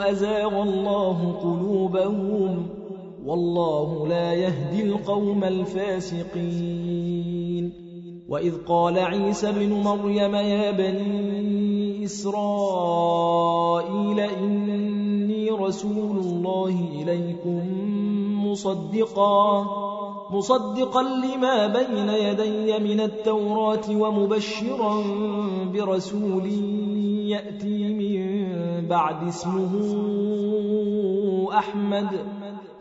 أزاغ الله قلوبهم والله لا يهدي القوم الفاسقين. وإذ قال عيسى بن مريم يا بني إسرائيل إني رسول الله إليكم مصدقا مصدقا لما بين يدي من التوراة ومبشرا برسول يأتي من بعد اسمه أحمد.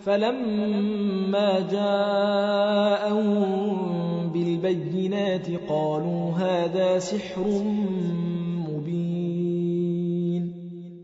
فلما جاءهم بالبينات قالوا هذا سحر